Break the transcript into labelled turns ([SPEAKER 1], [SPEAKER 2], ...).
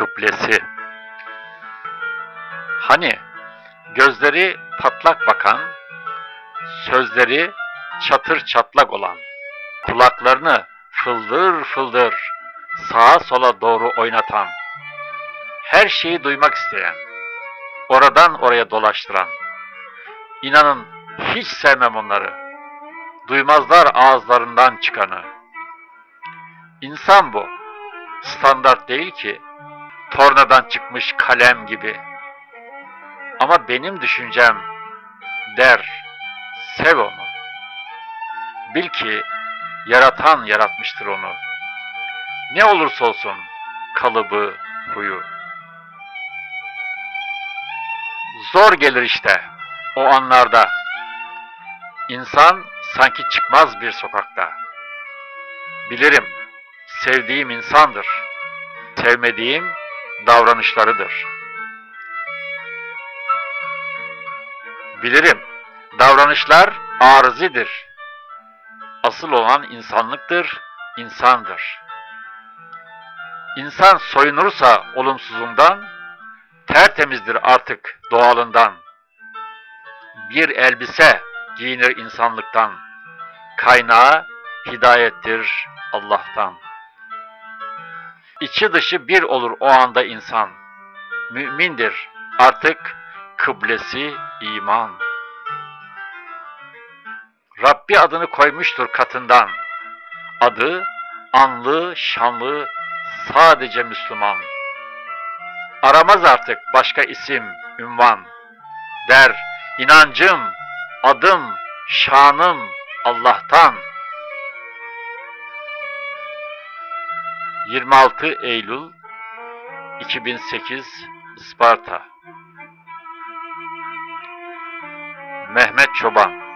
[SPEAKER 1] Kublesi Hani gözleri patlak bakan, sözleri çatır çatlak olan, kulaklarını fıldır fıldır sağa sola doğru oynatan, her şeyi duymak isteyen, oradan oraya dolaştıran, inanın hiç sevmem onları, duymazlar ağızlarından çıkanı. İnsan bu, standart değil ki, tornadan çıkmış kalem gibi. Ama benim düşüncem der, sev onu. Bil ki yaratan yaratmıştır onu. Ne olursa olsun kalıbı, huyu. Zor gelir işte o anlarda. İnsan sanki çıkmaz bir sokakta. Bilirim, sevdiğim insandır. Sevmediğim davranışlarıdır. Bilirim, davranışlar arızidir. Asıl olan insanlıktır, insandır. İnsan soyunursa olumsuzundan, tertemizdir artık doğalından. Bir elbise giyinir insanlıktan, kaynağı hidayettir Allah'tan. İçi dışı bir olur o anda insan. Mümindir artık kıblesi iman. Rabbi adını koymuştur katından. Adı anlı, şanlı, sadece Müslüman. Aramaz artık başka isim, ünvan. Der, inancım, adım, şanım Allah'tan. 26 Eylül 2008 Isparta. Mehmet Çoban